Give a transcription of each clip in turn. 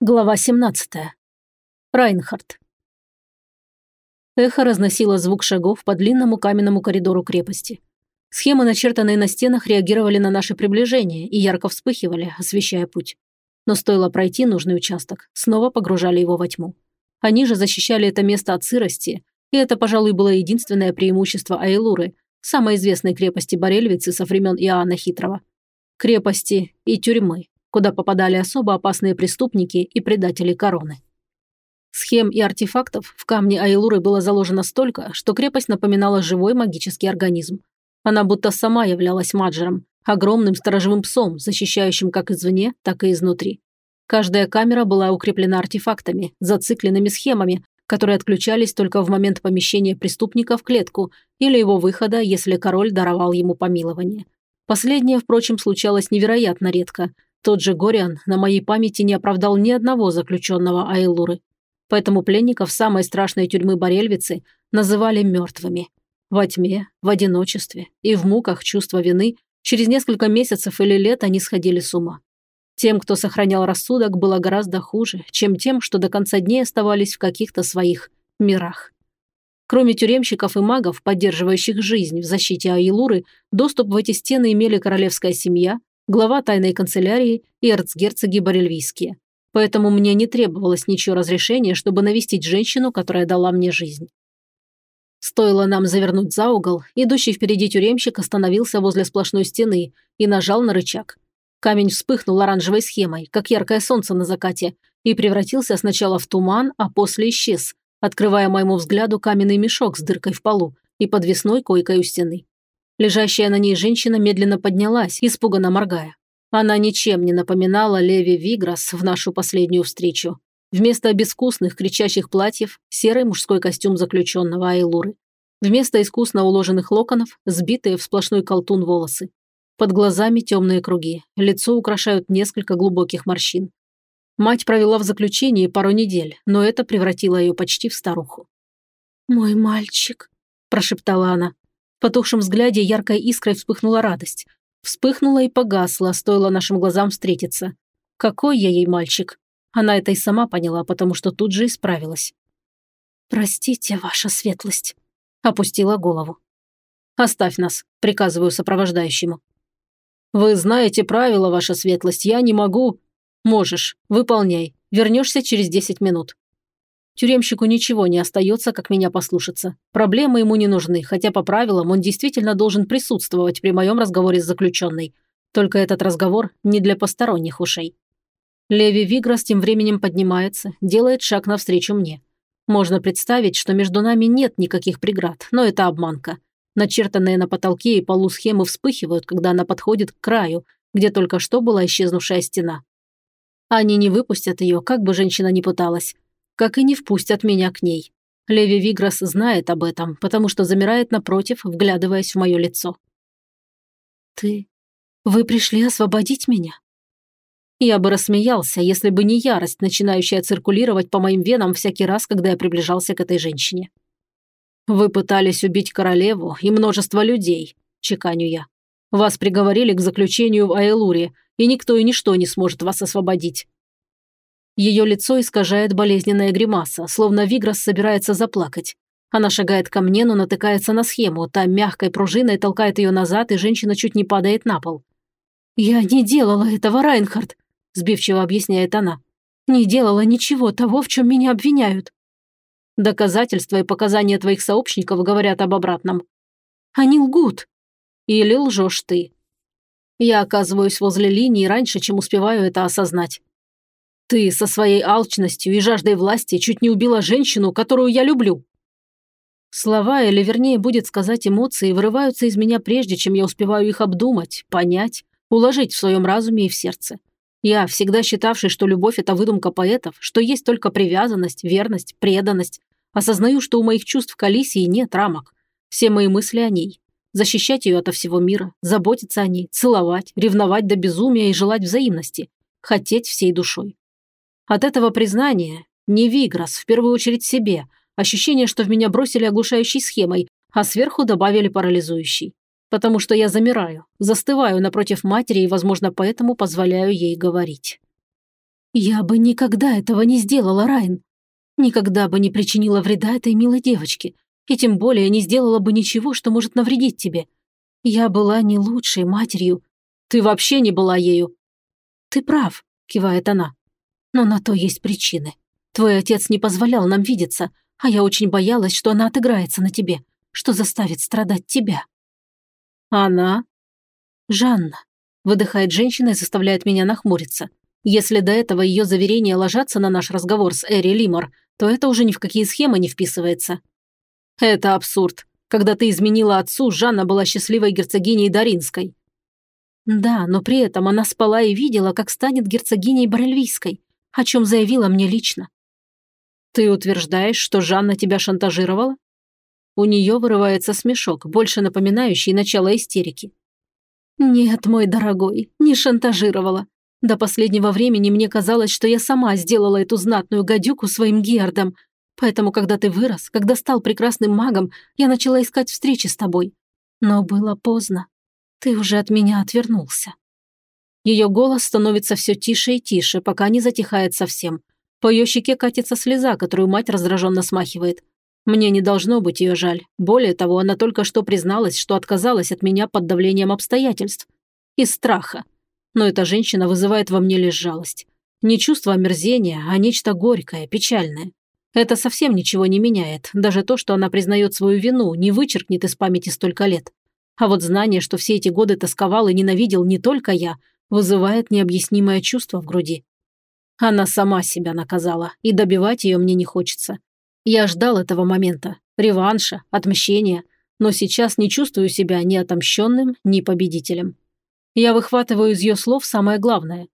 Глава 17. Райнхард. Эхо разносило звук шагов по длинному каменному коридору крепости. Схемы, начертанные на стенах, реагировали на наше приближение и ярко вспыхивали, освещая путь. Но стоило пройти нужный участок, снова погружали его во тьму. Они же защищали это место от сырости, и это, пожалуй, было единственное преимущество Айлуры, самой известной крепости Борельвицы со времен Иоанна Хитрого. Крепости и тюрьмы куда попадали особо опасные преступники и предатели короны. Схем и артефактов в камне Айлуры было заложено столько, что крепость напоминала живой магический организм. Она будто сама являлась маджером, огромным сторожевым псом, защищающим как извне, так и изнутри. Каждая камера была укреплена артефактами, зацикленными схемами, которые отключались только в момент помещения преступника в клетку или его выхода, если король даровал ему помилование. Последнее, впрочем, случалось невероятно редко, тот же Гориан на моей памяти не оправдал ни одного заключенного Айлуры. Поэтому пленников самой страшной тюрьмы Борельвицы называли мертвыми. Во тьме, в одиночестве и в муках чувства вины через несколько месяцев или лет они сходили с ума. Тем, кто сохранял рассудок, было гораздо хуже, чем тем, что до конца дней оставались в каких-то своих мирах. Кроме тюремщиков и магов, поддерживающих жизнь в защите Айлуры, доступ в эти стены имели королевская семья, глава тайной канцелярии и эрцгерцоги Борельвийские. Поэтому мне не требовалось ничего разрешения, чтобы навестить женщину, которая дала мне жизнь. Стоило нам завернуть за угол, идущий впереди тюремщик остановился возле сплошной стены и нажал на рычаг. Камень вспыхнул оранжевой схемой, как яркое солнце на закате, и превратился сначала в туман, а после исчез, открывая моему взгляду каменный мешок с дыркой в полу и подвесной койкой у стены. Лежащая на ней женщина медленно поднялась, испуганно моргая. Она ничем не напоминала Леви Виграс в нашу последнюю встречу. Вместо безвкусных кричащих платьев – серый мужской костюм заключенного Айлуры. Вместо искусно уложенных локонов – сбитые в сплошной колтун волосы. Под глазами темные круги, лицо украшают несколько глубоких морщин. Мать провела в заключении пару недель, но это превратило ее почти в старуху. «Мой мальчик», – прошептала она. В потухшем взгляде яркой искрой вспыхнула радость. Вспыхнула и погасла, стоило нашим глазам встретиться. Какой я ей мальчик? Она это и сама поняла, потому что тут же исправилась. «Простите, ваша светлость», – опустила голову. «Оставь нас», – приказываю сопровождающему. «Вы знаете правила, ваша светлость, я не могу...» «Можешь, выполняй. Вернешься через десять минут». Тюремщику ничего не остается, как меня послушаться. Проблемы ему не нужны, хотя по правилам он действительно должен присутствовать при моем разговоре с заключенной. Только этот разговор не для посторонних ушей. Леви Виграс тем временем поднимается, делает шаг навстречу мне. Можно представить, что между нами нет никаких преград, но это обманка. Начертанные на потолке и полу схемы вспыхивают, когда она подходит к краю, где только что была исчезнувшая стена. Они не выпустят ее, как бы женщина ни пыталась как и не впустят меня к ней. Леви Виграс знает об этом, потому что замирает напротив, вглядываясь в мое лицо. «Ты... Вы пришли освободить меня?» Я бы рассмеялся, если бы не ярость, начинающая циркулировать по моим венам всякий раз, когда я приближался к этой женщине. «Вы пытались убить королеву и множество людей», – чеканю я. «Вас приговорили к заключению в Айлуре, и никто и ничто не сможет вас освободить. Ее лицо искажает болезненная гримаса, словно Виграс собирается заплакать. Она шагает ко мне, но натыкается на схему. Та мягкой пружиной толкает ее назад, и женщина чуть не падает на пол. «Я не делала этого, Райнхард», – сбивчиво объясняет она. «Не делала ничего того, в чем меня обвиняют». Доказательства и показания твоих сообщников говорят об обратном. Они лгут. Или лжешь ты. Я оказываюсь возле линии раньше, чем успеваю это осознать. Ты со своей алчностью и жаждой власти чуть не убила женщину, которую я люблю. Слова, или вернее будет сказать эмоции, вырываются из меня прежде, чем я успеваю их обдумать, понять, уложить в своем разуме и в сердце. Я, всегда считавший, что любовь – это выдумка поэтов, что есть только привязанность, верность, преданность, осознаю, что у моих чувств к Алисии нет рамок. Все мои мысли о ней. Защищать ее ото всего мира, заботиться о ней, целовать, ревновать до безумия и желать взаимности, хотеть всей душой. От этого признания не Виграс, в первую очередь себе, ощущение, что в меня бросили оглушающей схемой, а сверху добавили парализующий. Потому что я замираю, застываю напротив матери и, возможно, поэтому позволяю ей говорить. Я бы никогда этого не сделала, Райн. Никогда бы не причинила вреда этой милой девочке, и тем более не сделала бы ничего, что может навредить тебе. Я была не лучшей матерью. Ты вообще не была ею. Ты прав, кивает она. Но на то есть причины. Твой отец не позволял нам видеться, а я очень боялась, что она отыграется на тебе, что заставит страдать тебя. Она? Жанна. Выдыхает женщина и заставляет меня нахмуриться. Если до этого ее заверения ложатся на наш разговор с Эри Лимор, то это уже ни в какие схемы не вписывается. Это абсурд. Когда ты изменила отцу, Жанна была счастливой герцогиней Даринской. Да, но при этом она спала и видела, как станет герцогиней Барельвийской, о чем заявила мне лично. Ты утверждаешь, что Жанна тебя шантажировала? У нее вырывается смешок, больше напоминающий начало истерики. Нет, мой дорогой, не шантажировала. До последнего времени мне казалось, что я сама сделала эту знатную гадюку своим Гердом, Поэтому, когда ты вырос, когда стал прекрасным магом, я начала искать встречи с тобой. Но было поздно. Ты уже от меня отвернулся. Ее голос становится все тише и тише, пока не затихает совсем. По ее щеке катится слеза, которую мать раздраженно смахивает. Мне не должно быть ее жаль. Более того, она только что призналась, что отказалась от меня под давлением обстоятельств. Из страха. Но эта женщина вызывает во мне лишь жалость. Не чувство омерзения, а нечто горькое, печальное. Это совсем ничего не меняет. Даже то, что она признает свою вину, не вычеркнет из памяти столько лет. А вот знание, что все эти годы тосковал и ненавидел не только я, вызывает необъяснимое чувство в груди. Она сама себя наказала, и добивать ее мне не хочется. Я ждал этого момента, реванша, отмщения, но сейчас не чувствую себя ни отомщенным, ни победителем. Я выхватываю из ее слов самое главное.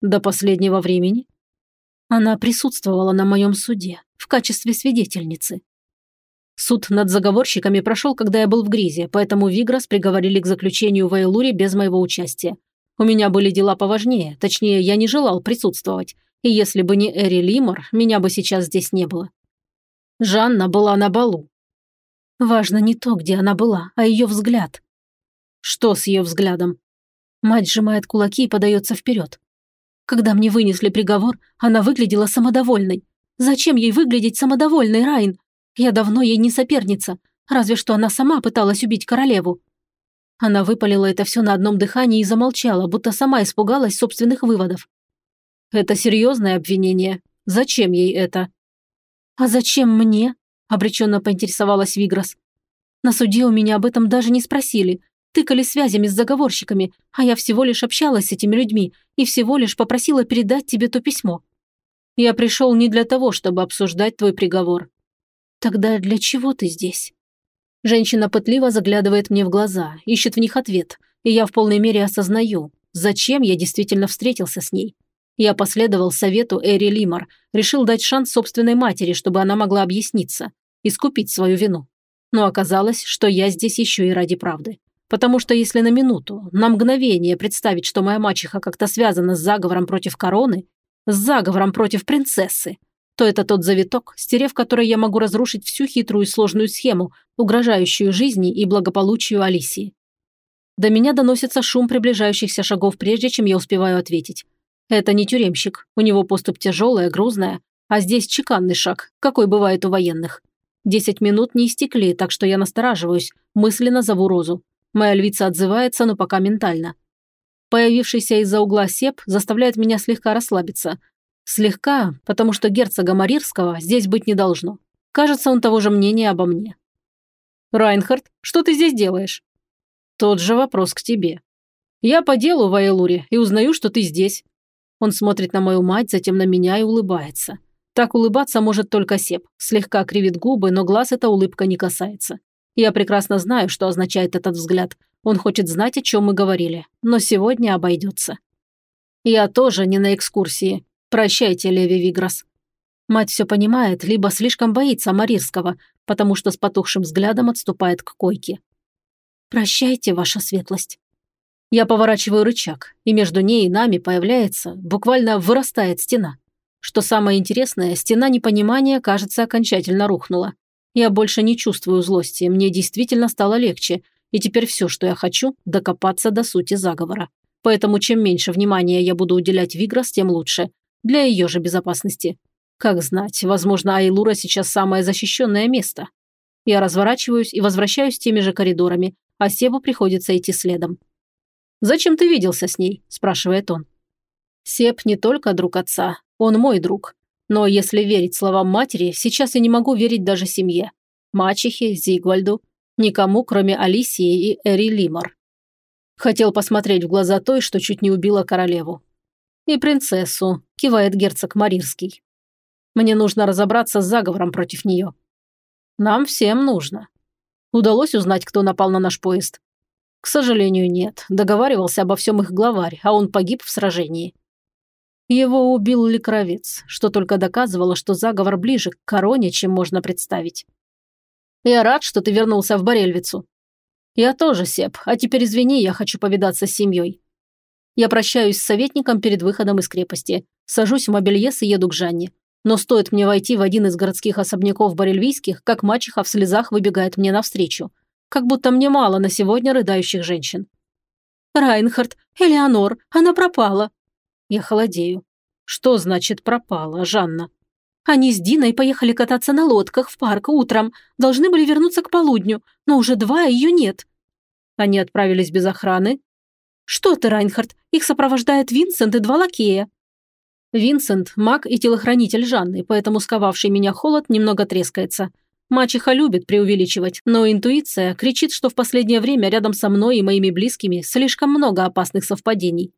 До последнего времени она присутствовала на моем суде в качестве свидетельницы. Суд над заговорщиками прошел, когда я был в Гризе, поэтому Виграс приговорили к заключению в Айлуре без моего участия. У меня были дела поважнее, точнее, я не желал присутствовать, и если бы не Эри Лимор, меня бы сейчас здесь не было. Жанна была на балу. Важно не то, где она была, а ее взгляд. Что с ее взглядом? Мать сжимает кулаки и подается вперед. Когда мне вынесли приговор, она выглядела самодовольной. Зачем ей выглядеть самодовольной, Райн? Я давно ей не соперница, разве что она сама пыталась убить королеву. Она выпалила это все на одном дыхании и замолчала, будто сама испугалась собственных выводов. «Это серьезное обвинение. Зачем ей это?» «А зачем мне?» – обреченно поинтересовалась Виграс. «На суде у меня об этом даже не спросили тыкали связями с заговорщиками, а я всего лишь общалась с этими людьми и всего лишь попросила передать тебе то письмо. Я пришел не для того, чтобы обсуждать твой приговор. Тогда для чего ты здесь? Женщина пытливо заглядывает мне в глаза, ищет в них ответ, и я в полной мере осознаю, зачем я действительно встретился с ней. Я последовал совету Эри Лимар, решил дать шанс собственной матери, чтобы она могла объясниться, искупить свою вину. Но оказалось, что я здесь еще и ради правды. Потому что если на минуту, на мгновение представить, что моя мачеха как-то связана с заговором против короны, с заговором против принцессы, то это тот завиток, стерев который я могу разрушить всю хитрую и сложную схему, угрожающую жизни и благополучию Алисии. До меня доносится шум приближающихся шагов, прежде чем я успеваю ответить. Это не тюремщик, у него поступ тяжелая, грузная, а здесь чеканный шаг, какой бывает у военных. Десять минут не истекли, так что я настораживаюсь, мысленно зову Розу. Моя львица отзывается, но пока ментально. Появившийся из-за угла сеп заставляет меня слегка расслабиться. Слегка, потому что герцога Марирского здесь быть не должно. Кажется, он того же мнения обо мне. «Райнхард, что ты здесь делаешь?» «Тот же вопрос к тебе. Я по делу в Айлуре и узнаю, что ты здесь». Он смотрит на мою мать, затем на меня и улыбается. Так улыбаться может только Сеп. Слегка кривит губы, но глаз эта улыбка не касается. Я прекрасно знаю, что означает этот взгляд. Он хочет знать, о чем мы говорили. Но сегодня обойдется. Я тоже не на экскурсии. Прощайте, Леви Виграс. Мать все понимает, либо слишком боится Марирского, потому что с потухшим взглядом отступает к койке. «Прощайте, ваша светлость». Я поворачиваю рычаг, и между ней и нами появляется, буквально вырастает стена. Что самое интересное, стена непонимания, кажется, окончательно рухнула. Я больше не чувствую злости, мне действительно стало легче, и теперь все, что я хочу, докопаться до сути заговора. Поэтому чем меньше внимания я буду уделять Виграс, тем лучше. Для ее же безопасности. Как знать, возможно, Айлура сейчас самое защищенное место. Я разворачиваюсь и возвращаюсь теми же коридорами, а Себу приходится идти следом. «Зачем ты виделся с ней?» – спрашивает он. Себ не только друг отца, он мой друг. Но если верить словам матери, сейчас я не могу верить даже семье. Мачехе, Зигвальду, никому, кроме Алисии и Эри Лимар. Хотел посмотреть в глаза той, что чуть не убила королеву. И принцессу, кивает герцог Марирский. Мне нужно разобраться с заговором против нее. Нам всем нужно. Удалось узнать, кто напал на наш поезд? К сожалению, нет. Договаривался обо всем их главарь, а он погиб в сражении. Его убил Ликровец, что только доказывало, что заговор ближе к короне, чем можно представить. Я рад, что ты вернулся в Борельвицу. Я тоже, Сеп, а теперь извини, я хочу повидаться с семьей. Я прощаюсь с советником перед выходом из крепости, сажусь в мобильес и еду к Жанне. Но стоит мне войти в один из городских особняков борельвийских, как мачеха в слезах выбегает мне навстречу. Как будто мне мало на сегодня рыдающих женщин. «Райнхард, Элеонор, она пропала!» Я холодею. Что значит пропала, Жанна? Они с Диной поехали кататься на лодках в парк утром, должны были вернуться к полудню, но уже два ее нет. Они отправились без охраны? Что ты, Райнхард, их сопровождает Винсент и два лакея. Винсент – маг и телохранитель Жанны, поэтому сковавший меня холод немного трескается. Мачеха любит преувеличивать, но интуиция кричит, что в последнее время рядом со мной и моими близкими слишком много опасных совпадений.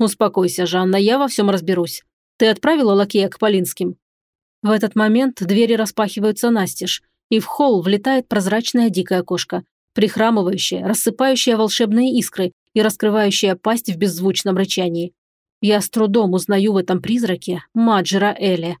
«Успокойся, Жанна, я во всем разберусь. Ты отправила лакея к Полинским?» В этот момент двери распахиваются настежь, и в холл влетает прозрачная дикая кошка, прихрамывающая, рассыпающая волшебные искры и раскрывающая пасть в беззвучном рычании. Я с трудом узнаю в этом призраке Маджера Эли.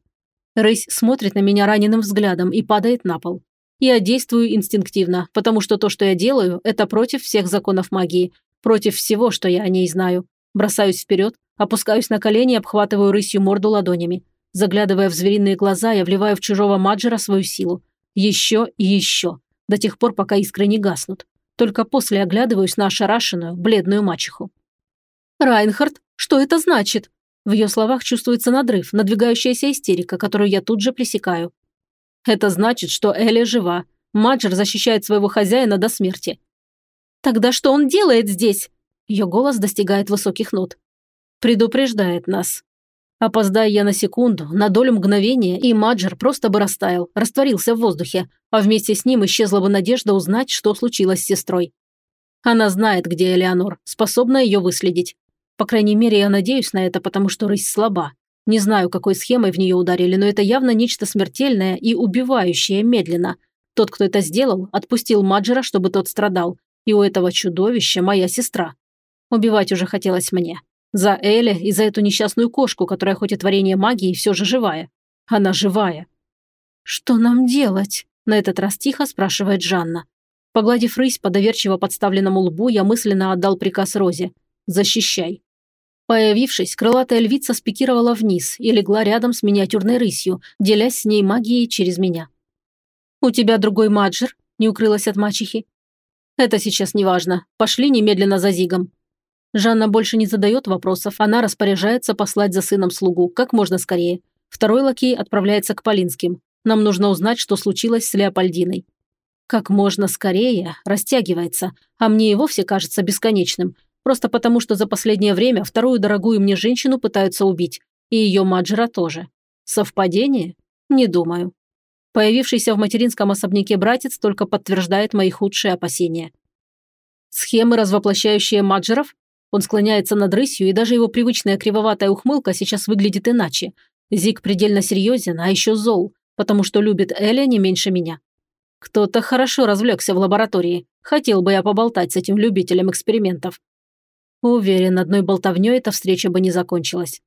Рысь смотрит на меня раненым взглядом и падает на пол. Я действую инстинктивно, потому что то, что я делаю, это против всех законов магии, против всего, что я о ней знаю. Бросаюсь вперед, опускаюсь на колени обхватываю рысью морду ладонями. Заглядывая в звериные глаза, я вливаю в чужого маджера свою силу. Еще и еще. До тех пор, пока искры не гаснут. Только после оглядываюсь на ошарашенную, бледную мачеху. «Райнхард, что это значит?» В ее словах чувствуется надрыв, надвигающаяся истерика, которую я тут же пресекаю. «Это значит, что Эля жива. Маджер защищает своего хозяина до смерти». «Тогда что он делает здесь?» Ее голос достигает высоких нот. Предупреждает нас. Опоздая я на секунду, на долю мгновения, и Маджер просто бы растаял, растворился в воздухе, а вместе с ним исчезла бы надежда узнать, что случилось с сестрой. Она знает, где Элеонор, способна ее выследить. По крайней мере, я надеюсь на это, потому что рысь слаба. Не знаю, какой схемой в нее ударили, но это явно нечто смертельное и убивающее медленно. Тот, кто это сделал, отпустил Маджера, чтобы тот страдал. И у этого чудовища моя сестра. Убивать уже хотелось мне. За Эля и за эту несчастную кошку, которая хоть и творение магии, все же живая. Она живая. «Что нам делать?» – на этот раз тихо спрашивает Жанна. Погладив рысь по доверчиво подставленному лбу, я мысленно отдал приказ Розе. «Защищай». Появившись, крылатая львица спикировала вниз и легла рядом с миниатюрной рысью, делясь с ней магией через меня. «У тебя другой маджер?» – не укрылась от мачехи. «Это сейчас не важно. Пошли немедленно за Зигом». Жанна больше не задает вопросов, она распоряжается послать за сыном слугу как можно скорее. Второй лакей отправляется к Полинским. Нам нужно узнать, что случилось с Леопольдиной. Как можно скорее растягивается, а мне и вовсе кажется бесконечным. Просто потому, что за последнее время вторую дорогую мне женщину пытаются убить. И ее маджера тоже. Совпадение? Не думаю. Появившийся в материнском особняке братец только подтверждает мои худшие опасения. Схемы, развоплощающие маджеров? Он склоняется над рысью, и даже его привычная кривоватая ухмылка сейчас выглядит иначе. Зик предельно серьезен, а еще зол, потому что любит Эля не меньше меня. Кто-то хорошо развлекся в лаборатории. Хотел бы я поболтать с этим любителем экспериментов. Уверен, одной болтовней эта встреча бы не закончилась.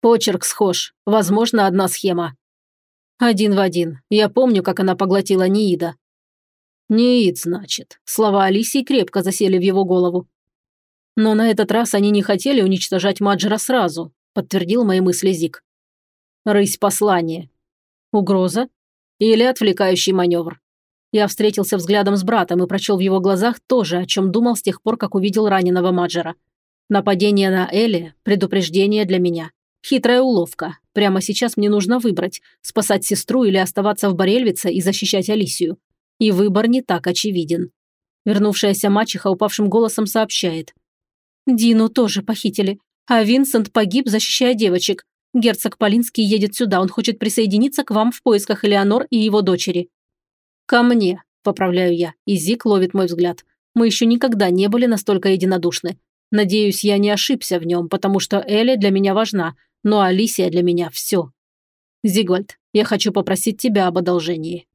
Почерк схож. Возможно, одна схема. Один в один. Я помню, как она поглотила Ниида. Ниид, значит. Слова Алисии крепко засели в его голову. Но на этот раз они не хотели уничтожать Маджера сразу, подтвердил мои мысли Зик. Рысь послание. Угроза? Или отвлекающий маневр? Я встретился взглядом с братом и прочел в его глазах то же, о чем думал с тех пор, как увидел раненого Маджера. Нападение на Элли – предупреждение для меня. Хитрая уловка. Прямо сейчас мне нужно выбрать, спасать сестру или оставаться в Борельвице и защищать Алисию. И выбор не так очевиден. Вернувшаяся мачеха упавшим голосом сообщает. Дину тоже похитили, а Винсент погиб, защищая девочек. Герцог Полинский едет сюда, он хочет присоединиться к вам в поисках Элеонор и его дочери. Ко мне, поправляю я, и Зик ловит мой взгляд. Мы еще никогда не были настолько единодушны. Надеюсь, я не ошибся в нем, потому что Элли для меня важна, но Алисия для меня все. Зигвальд, я хочу попросить тебя об одолжении.